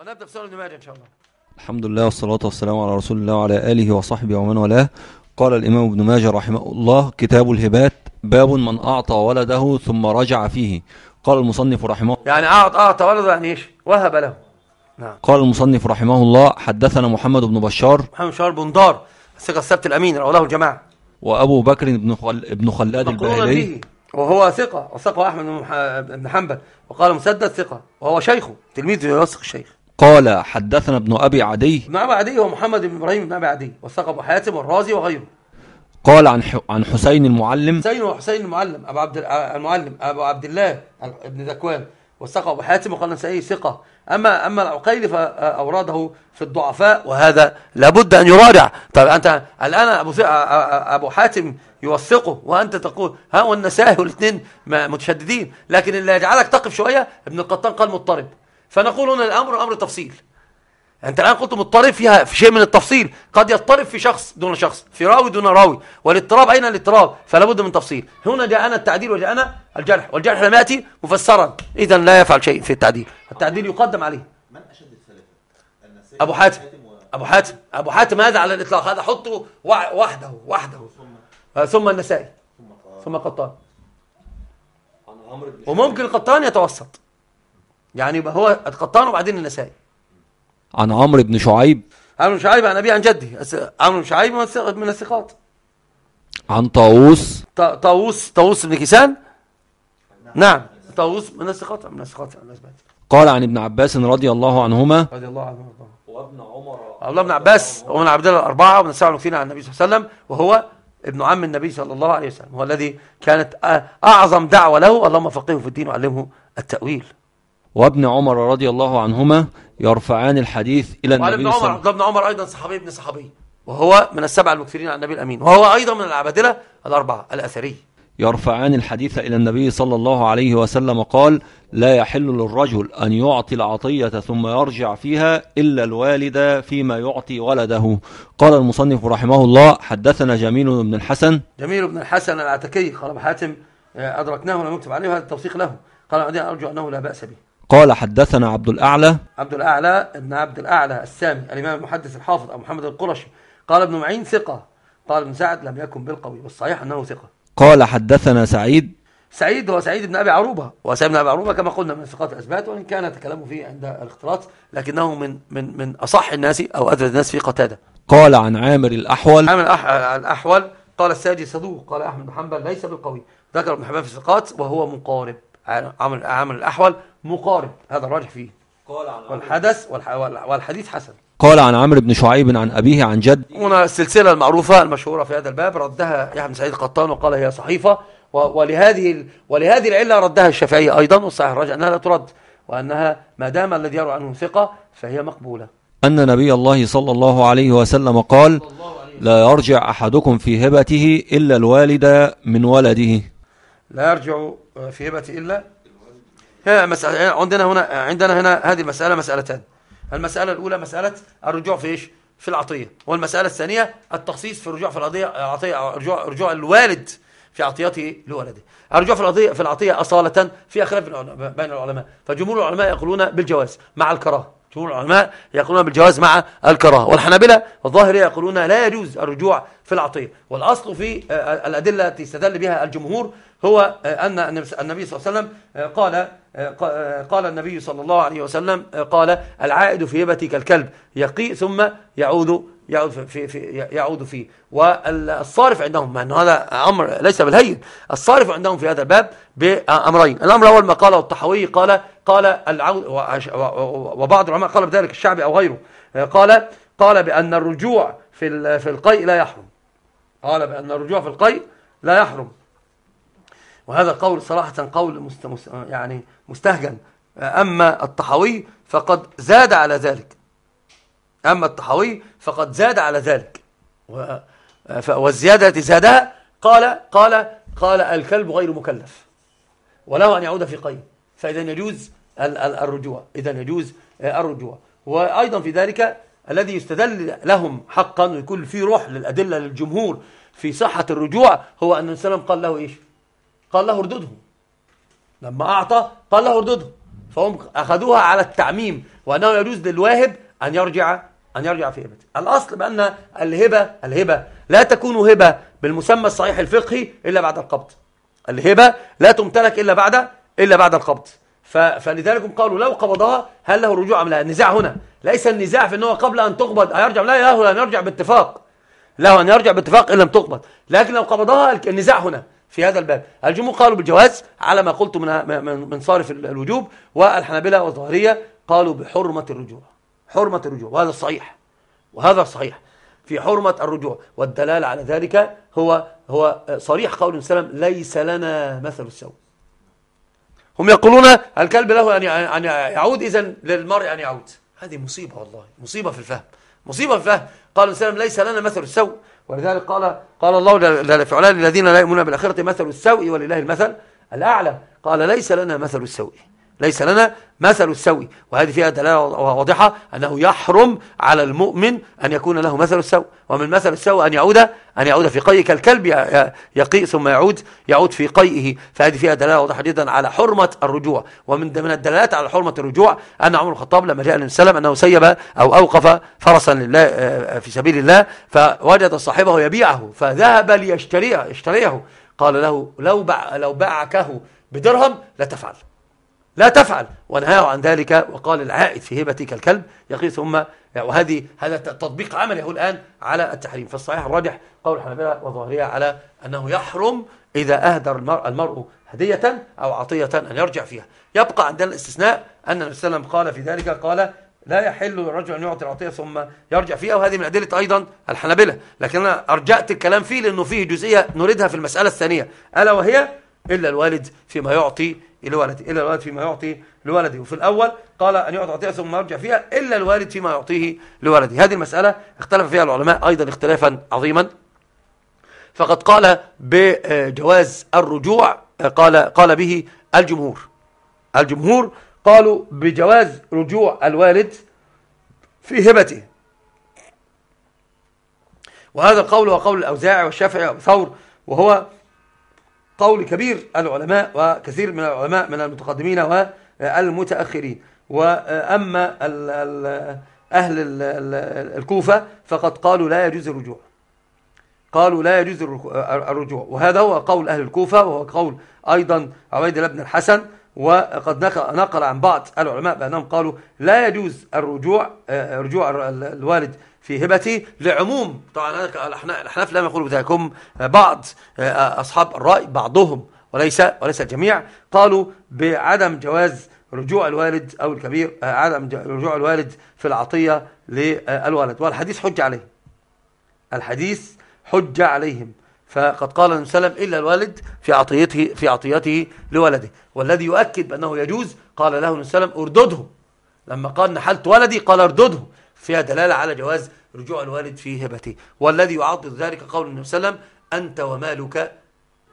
ونبدأ في سنة ابن ماجه إن شاء الله. الحمد لله والصلاة والسلام على رسول الله وعلى آله وصحبه ومن والاه. قال الإمام ابن ماجه رحمه الله كتاب الهبات باب من أعطى ولده ثم رجع فيه. قال المصنف رحمه يعني أعط أعطى ولده يعني إيش؟ وهب له. نعم. قال المصنف رحمه الله حدثنا محمد بن بشار محمد شهر بن دار الثقة السبت الأمين رواه الجماعة وأبو بكر بن خل... ابن خلاد الباهلي وهو ثقة وثقة أحمد بن بن حنبل. وقال مسدد ثقة وهو شيخه تلميذ يوثق الشيخ. قال حدثنا ابن أبي عدي. ابن أبي عدي هو محمد بن إبراهيم بن أبي عدي وثقه أبو حاتم والرازي وغيره. قال عن ح... عن حسين المعلم. حسين وحسين المعلم أبو عبد المعلم أبو عبد الله بن ذكوان وثقه أبو حاتم وقال النسائي ثقة. أما أما العقيلي فأورده في الضعفاء وهذا لابد أن يراجع. طب أنت الآن أبو أبو حاتم يوثقه وأنت تقول ها والنسائي والإثنين متشددين لكن اللي يجعلك تقف شوية ابن القطان قال مضطرب. فنقول هنا الأمر أمر تفصيل. أنت الآن قلت مضطرب فيها في شيء من التفصيل. قد يضطرب في شخص دون شخص في راوي دون راوي. والاضطراب أين الاضطراب؟ فلا بد من تفصيل. هنا جاءنا التعديل وجاءنا الجرح. والجرح لم يأتي مفسرا. اذا لا يفعل شيء في التعديل. التعديل يقدم عليه. من أشد الثلاثة؟ أبو حاتم. و- أبو حاتم. أبو حاتم هذا على الإطلاق. هذا حطه وحده وحده. آه، ثم النسائي. ثم قطان. وممكن القطان يتوسط. يعني يبقى هو القطان وبعدين النسائي. عن عمرو بن شعيب. عمرو بن شعيب عن أبي عن جدي عمرو بن شعيب من الثق- من الثقات. عن طاووس. طاووس طاووس بن كيسان؟ نعم. طاووس من الثقات. من الثقات. قال عن ابن عباس رضي الله عنهما. رضي الله عنه وارضاه. وابن عمر. عبد الله بن عباس ومن عبد الله الأربعة ومن السبعة المكثرين عن النبي صلى الله عليه وسلم وهو ابن عم النبي صلى الله عليه وسلم. هو الذي كانت أ- أعظم دعوة له اللهم فقهه في الدين وعلمه التأويل. وابن عمر رضي الله عنهما يرفعان الحديث إلى النبي ابن صلى عمر عبد الله بن عمر أيضا صحابي ابن صحابي وهو من السبعة المكثرين عن النبي الأمين وهو أيضا من العبادلة الأربعة الأثري. يرفعان الحديث إلى النبي صلى الله عليه وسلم قال لا يحل للرجل أن يعطي العطية ثم يرجع فيها إلا الوالد فيما يعطي ولده. قال المصنف رحمه الله حدثنا جميل بن الحسن. جميل بن الحسن العتكي قال حاتم آه، أدركناه ولم يكتب عليه هذا التوثيق له. قال أرجو أنه لا بأس به. قال حدثنا عبد الأعلى. عبد الأعلى ابن عبد الأعلى السامي الإمام المحدث الحافظ أبو محمد القرشي. قال ابن معين ثقة. قال ابن سعد لم يكن بالقوي والصحيح أنه ثقة. قال حدثنا سعيد. سعيد هو سعيد بن أبي عروبة. وسعيد بن أبي عروبة كما قلنا من ثقات الأثبات وإن كان تكلمه فيه عند الاختلاط لكنه من من من أصح الناس أو أدرج الناس في قتادة. قال عن عامر الأحول. الأح- الأحول قال الساجي صدوق. قال أحمد بن حنبل ليس بالقوي. ذكر ابن حبان في الثقات وهو مقارب عامل عامل الأحول مقارب هذا الراجح فيه. قال عن عمرو والحدث والح- والحديث حسن. قال عن عمرو بن شعيب عن أبيه عن جد. هنا السلسلة المعروفة المشهورة في هذا الباب ردها يحيى بن سعيد القطان وقال هي صحيفة. و- ولهذه ال- ولهذه العلة ردها الشافعي أيضا والصحيح الراجع أنها لا ترد وأنها ما دام الذي يروى عنه ثقة فهي مقبولة. أن نبي الله صلى الله عليه وسلم قال لا يرجع أحدكم في هبته إلا الوالد من ولده. لا يرجع في هبة إلا هي مسألة عندنا هنا عندنا هنا هذه المسألة مسألتان. المسألة الأولى مسألة الرجوع في إيش؟ في العطية. والمسألة الثانية التخصيص في الرجوع في العطية العطية رجوع, رجوع الوالد في عطيته لولده. الرجوع في العطية في العطية أصالة في خلاف بين العلماء- فجمهور العلماء يقولون بالجواز مع الكراهة. جمهور العلماء يقولون بالجواز مع الكراهة. والحنابلة الظاهرية يقولون لا يجوز الرجوع في العطية والأصل في آه، الأدلة التي استدل بها الجمهور هو آه، أن النبي صلى الله عليه وسلم آه، قال آه، قا- آه، قال النبي صلى الله عليه وسلم آه، قال العائد في هبتي كالكلب يقي ثم يعود يعود في, في, يعود فيه. والصارف عندهم أن هذا أمر ليس بالهين الصارف عندهم في هذا الباب بأمرين. الأمر الأول ما قاله الطحاوي قال قال العود وبعض العلماء قال بذلك الشعبي أو غيره آه، قال قال بأن الرجوع في في القيء لا يحرم. قال بأن الرجوع في القيء لا يحرم. وهذا القول صراحة قول يعني مستهجن. أما الطحاوي فقد زاد على ذلك. أما الطحاوي فقد زاد على ذلك. والزيادة زادها قال قال قال الكلب غير مكلف. وله أن يعود في قيد فإذا يجوز ال- ال- الرجوع. إذا يجوز الرجوع. وأيضا في ذلك الذي يستدل لهم حقا ويكون في روح للأدلة للجمهور في صحة الرجوع هو أن النبي قال له إيش؟ قال له ارددهم لما أعطى قال له ارددهم فهم أخذوها على التعميم وأنه يجوز للواهب أن يرجع أن يرجع في هبته الأصل بأن الهبة الهبة لا تكون هبة بالمسمى الصحيح الفقهي إلا بعد القبض. الهبة لا تمتلك إلا بعد إلا بعد القبض. فلذلك قالوا لو قبضها هل له رجوع أم لا؟ النزاع هنا. ليس النزاع في أنه قبل أن تقبض. هيرجع لا؟ له أن يرجع باتفاق. له أن يرجع باتفاق إن لم تقبض. لكن لو قبضها النزاع هنا في هذا الباب. الجمهور قالوا بالجواز على ما قلت من من صارف الوجوب والحنابلة والظاهرية قالوا بحرمة الرجوع. حرمة الرجوع. وهذا الصحيح وهذا الصحيح في حرمة الرجوع. والدلالة على ذلك هو هو صريح قول السلام ليس لنا مثل السوء. هم يقولون الكلب له أن يعود إذن للمرء أن يعود. هذه مصيبة والله مصيبة في الفهم مصيبة في الفهم. قال السلام ليس لنا مثل السوء. ولذلك قال قال الله في علان الذين لا يؤمنون بالآخرة مثل السوء ولله المثل الأعلى. قال ليس لنا مثل السوء. ليس لنا مثل السوء. وهذه فيها دلالة واضحة أنه يحرم على المؤمن أن يكون له مثل السوء. ومن مثل السوء أن يعود أن يعود في قيء كالكلب يقيء ثم يعود يعود في قيئه. فهذه فيها دلالة واضحة جدا على حرمة الرجوع. ومن من الدلالات على حرمة الرجوع أن عمر الخطاب لما جاء النبي صلى أنه سيب أو أوقف فرسا لله في سبيل الله فوجد صاحبه يبيعه فذهب ليشتريه يشتريه. قال له لو لو باعكه بدرهم لتفعل. لا تفعل. ونهاه عن ذلك وقال العائد في هبتك الكلب. يقي ثم وهذه هذا تطبيق عمله الآن على التحريم. فالصحيح الراجح قول الحنابلة وظاهرية على أنه يحرم إذا أهدر المرء, المرء هدية أو عطية أن يرجع فيها. يبقى عندنا الاستثناء أن النبي صلى الله عليه وسلم قال في ذلك قال لا يحل للرجل أن يعطي العطية ثم يرجع فيها. وهذه من أدلة أيضا الحنابلة. لكن أنا أرجعت الكلام فيه لأنه فيه جزئية نريدها في المسألة الثانية. ألا وهي؟ إلا الوالد فيما يعطي لولده إلا الوالد فيما يعطي لولده وفي الأول قال أن يعطي عطية ثم يرجع فيها إلا الوالد فيما يعطيه لولده هذه المسألة اختلف فيها العلماء أيضا اختلافا عظيما. فقد قال بجواز الرجوع قال قال به الجمهور. الجمهور قالوا بجواز رجوع الوالد في هبته. وهذا القول هو قول الأوزاعي والشافعي والثور وهو قول كبير العلماء وكثير من العلماء من المتقدمين والمتأخرين. وأما أهل الكوفة فقد قالوا لا يجوز الرجوع. قالوا لا يجوز الرجوع. وهذا هو قول أهل الكوفة وهو قول أيضا عبيد بن الحسن. وقد نقل عن بعض العلماء بأنهم قالوا لا يجوز الرجوع رجوع الوالد في هبته لعموم. طبعا الأحناف لم يقولوا بذلك هم بعض أصحاب الرأي بعضهم وليس وليس الجميع قالوا بعدم جواز رجوع الوالد أو الكبير عدم رجوع الوالد في العطية للولد والحديث حج عليه الحديث حج عليهم. فقد قال النبي صلى الله عليه وسلم إلا الوالد في عطيته في عطيته لولده. والذي يؤكد بأنه يجوز قال له النبي صلى الله عليه وسلم أردده. لما قال نحلت ولدي قال أردده. فيها دلالة على جواز رجوع الوالد في هبته. والذي يعضد ذلك قول النبي صلى الله عليه وسلم أنت ومالك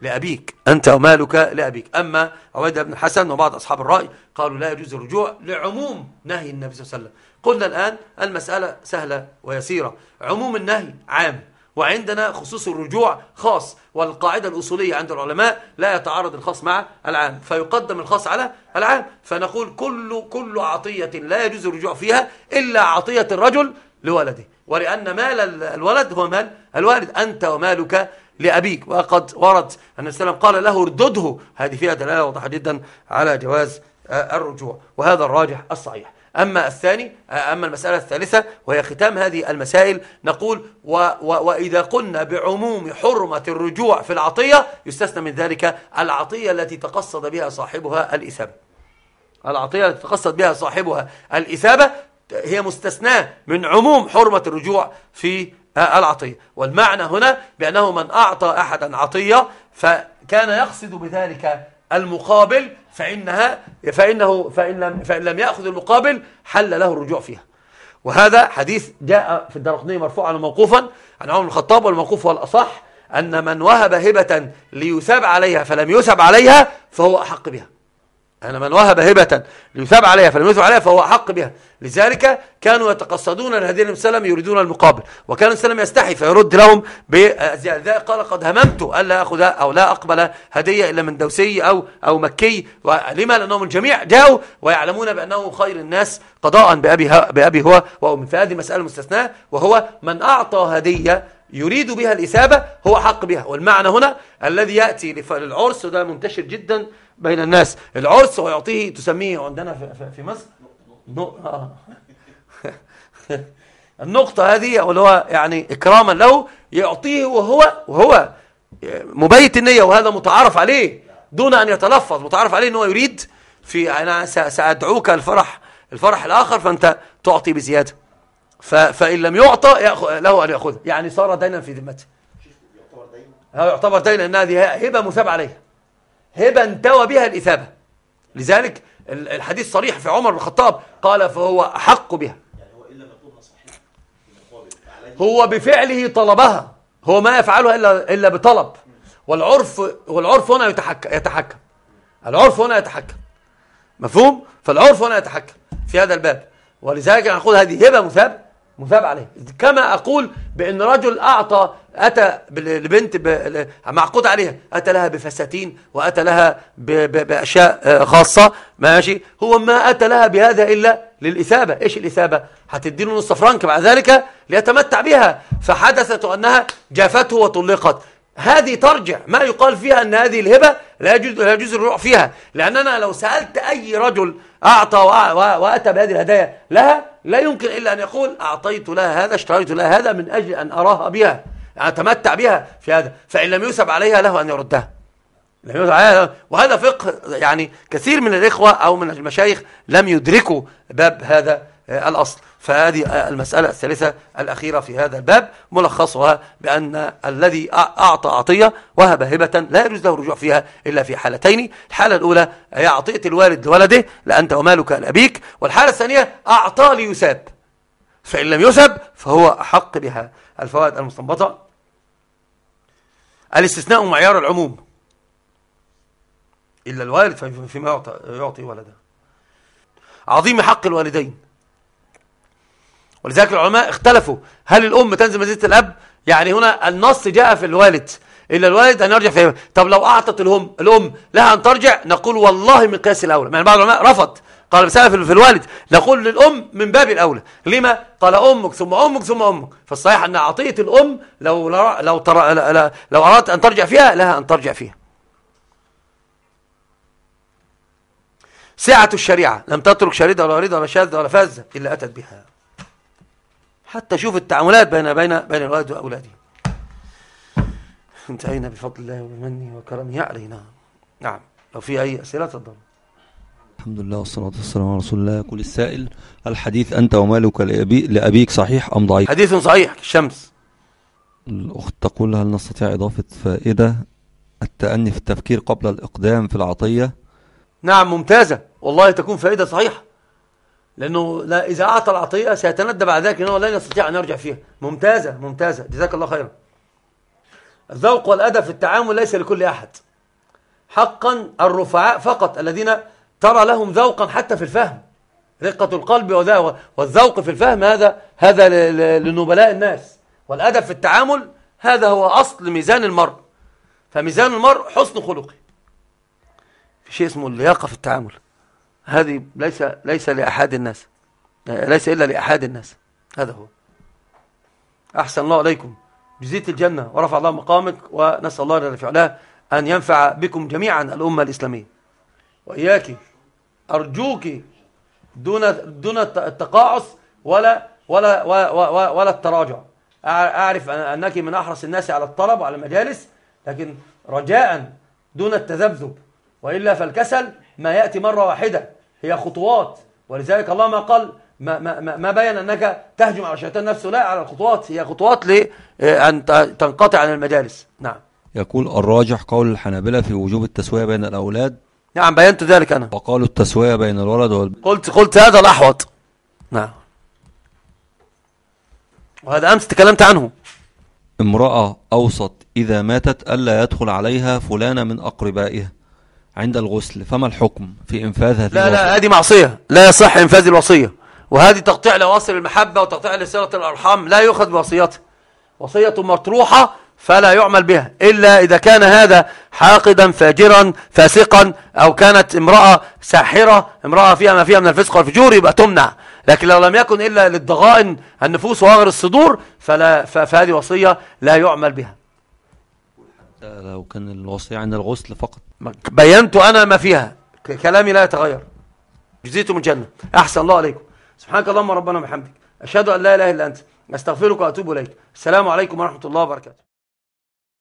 لأبيك. أنت ومالك لأبيك. أما عبيد بن حسن وبعض أصحاب الرأي قالوا لا يجوز الرجوع لعموم نهي النبي صلى الله عليه وسلم. قلنا الآن المسألة سهلة ويسيرة. عموم النهي عام. وعندنا خصوص الرجوع خاص والقاعدة الأصولية عند العلماء لا يتعارض الخاص مع العام فيقدم الخاص على العام فنقول كل كل عطية لا يجوز الرجوع فيها إلا عطية الرجل لولده ولأن مال الولد هو مال الوالد أنت ومالك لأبيك. وقد ورد أن السلام قال له اردده. هذه فيها دلالة واضحة جدا على جواز الرجوع وهذا الراجح الصحيح. أما الثاني أما المسألة الثالثة وهي ختام هذه المسائل نقول و و وإذا قلنا بعموم حرمة الرجوع في العطية يستثنى من ذلك العطية التي تقصد بها صاحبها الإثابة. العطية التي تقصد بها صاحبها الإثابة هي مستثناة من عموم حرمة الرجوع في العطية. والمعنى هنا بأنه من أعطى أحدا عطية فكان يقصد بذلك المقابل فإنها فإنه فإن لم, فإن لم يأخذ المقابل حل له الرجوع فيها. وهذا حديث جاء في الدرقنية مرفوعا وموقوفا عن عمر الخطاب والموقوف هو الأصح أن من وهب هبة ليثاب عليها فلم يثب عليها فهو أحق بها. أنا من وهب هبة ليثاب عليها فلم يثاب عليها فهو أحق بها. لذلك كانوا يتقصدون عليه وسلم يريدون المقابل وكان وسلم يستحي فيرد لهم بزيادة قال قد هممت ألا أخذ أو لا أقبل هدية إلا من دوسي أو أو مكي لما لأنهم الجميع جاءوا ويعلمون بأنه خير الناس قضاء بأبي, بأبي هو وأم فهذه مسألة مستثناة وهو من أعطى هدية يريد بها الإثابة هو حق بها. والمعنى هنا الذي يأتي للعرس وده منتشر جدا بين الناس. العرس ويعطيه تسميه عندنا في, مصر؟ آه. النقطة هذه واللي هو يعني إكراما له يعطيه وهو وهو مبيت النية وهذا متعارف عليه دون أن يتلفظ. متعارف عليه أنه يريد في أنا سأدعوك الفرح الفرح الآخر فأنت تعطي بزيادة. فإن لم يعطى له أن يأخذه يعني صار دينا في ذمته. يعتبر دينا أن هذه هبة مثاب عليها هبة انتوى بها الإثابة. لذلك الحديث صريح في عمر بن الخطاب قال فهو أحق بها. هو بفعله طلبها. هو ما يفعلها إلا, إلا بطلب. والعرف والعرف هنا يتحكم يتحكم. العرف هنا يتحكم. مفهوم؟ فالعرف هنا يتحكم في هذا الباب. ولذلك نقول هذه هبة مثاب. مثاب عليه. كما أقول بأن رجل أعطى أتى لبنت معقود عليها. أتى لها بفساتين وأتى لها بأشياء آه، خاصة ماشي؟ هو ما أتى لها بهذا إلا للإثابة. إيش الإثابة؟ هتديله نصف فرنك بعد ذلك ليتمتع بها. فحدثت أنها جافته وطلقت. هذه ترجع. ما يقال فيها أن هذه الهبة لا يجوز, لا يجوز الرجوع فيها. لأننا لو سألت أي رجل أعطى وأتى بهذه الهدايا لها لا يمكن إلا أن يقول أعطيت لها هذا اشتريت لها هذا من أجل أن أراها بها أتمتع بها في هذا. فإن لم يسب عليها له أن يردها. وهذا فقه يعني كثير من الإخوة أو من المشايخ لم يدركوا باب هذا الأصل. فهذه المسألة الثالثة الأخيرة في هذا الباب ملخصها بأن الذي أعطى عطية وهب هبة لا يجوز له الرجوع فيها إلا في حالتين. الحالة الأولى هي عطية الوالد لولده لأنت ومالك لأبيك والحالة الثانية أعطى ليساب. فإن لم يسب فهو أحق بها. الفوائد المستنبطة. الاستثناء معيار العموم. إلا الوالد فيما يعطي ولده. عظيم حق الوالدين. ولذلك العلماء اختلفوا. هل الأم تنزل منزلة الأب؟ يعني هنا النص جاء في الوالد. إلا الوالد أن يرجع فيه طب لو أعطت الأم الأم لها أن ترجع نقول والله من قياس الأولى. يعني بعض العلماء رفض. قال بسبب في الوالد. نقول للأم من باب الأولى. لما؟ قال أمك ثم أمك ثم أمك. فالصحيح أن عطية الأم لو لو ترى لو أردت أن ترجع فيها لها أن ترجع فيها. سعة الشريعة. لم تترك شريدة ولا ريدة ولا شاذة ولا فازة إلا أتت بها. حتى شوف التعاملات بين بين بين الوالد وأولاده. انتهينا بفضل الله وبمنه وكرمه علينا؟ نعم. لو في أي أسئلة تفضل. الحمد لله والصلاة والسلام على رسول الله. يقول السائل الحديث أنت ومالك لأبي لأبيك صحيح أم ضعيف؟ حديث صحيح الشمس. الأخت تقول هل نستطيع إضافة فائدة التأني في التفكير قبل الإقدام في العطية؟ نعم ممتازة. والله تكون فائدة صحيحة. لأنه لا إذا أعطى العطية سيتندى بعد ذلك أنه لا يستطيع أن يرجع فيها. ممتازة ممتازة. جزاك الله خيرا. الذوق والأدب في التعامل ليس لكل أحد. حقا الرفعاء فقط الذين ترى لهم ذوقا حتى في الفهم. رقة القلب والذوق في الفهم هذا هذا لنبلاء الناس. والأدب في التعامل هذا هو أصل ميزان المرء. فميزان المرء حسن خلقه. في شيء اسمه اللياقة في التعامل. هذه ليس ليس لأحد الناس. ليس إلا لأحد الناس. هذا هو. أحسن الله عليكم جزيت الجنة ورفع الله مقامك ونسأل الله جل في أن ينفع بكم جميعا الأمة الإسلامية. وإياك أرجوك دون دون التقاعس ولا ولا ولا, ولا التراجع. أعرف أنك من أحرص الناس على الطلب وعلى المجالس لكن رجاء دون التذبذب. وإلا فالكسل ما يأتي مرة واحدة. هي خطوات. ولذلك الله ما قال ما, ما, ما بين أنك تهجم على الشيطان نفسه لا على الخطوات. هي خطوات لأن تنقطع عن المجالس. نعم. يقول الراجح قول الحنابلة في وجوب التسوية بين الأولاد. نعم بينت ذلك أنا. وقالوا التسوية بين الولد والبنت قلت قلت هذا الأحوط. نعم. وهذا أمس تكلمت عنه. امرأة أوسط إذا ماتت ألا يدخل عليها فلانة من أقربائها. عند الغسل فما الحكم في إنفاذ هذه لا لا الوصية؟ هذه معصية. لا يصح إنفاذ الوصية. وهذه تقطيع لواصل المحبة وتقطيع لصلة الأرحام لا يؤخذ بوصيته. وصية مطروحة فلا يعمل بها إلا إذا كان هذا حاقدا فاجرا فاسقا أو كانت امرأة ساحرة امرأة فيها ما فيها من الفسق والفجور يبقى تمنع. لكن لو لم يكن إلا للضغائن النفوس وغر الصدور فلا فهذه وصية لا يعمل بها. ده لو كان الوصية عند الغسل فقط. بينت أنا ما فيها. كلامي لا يتغير. جزيت من جنة أحسن الله عليكم. سبحانك اللهم ربنا وبحمدك. أشهد أن لا إله إلا أنت. أستغفرك وأتوب إليك. السلام عليكم ورحمة الله وبركاته.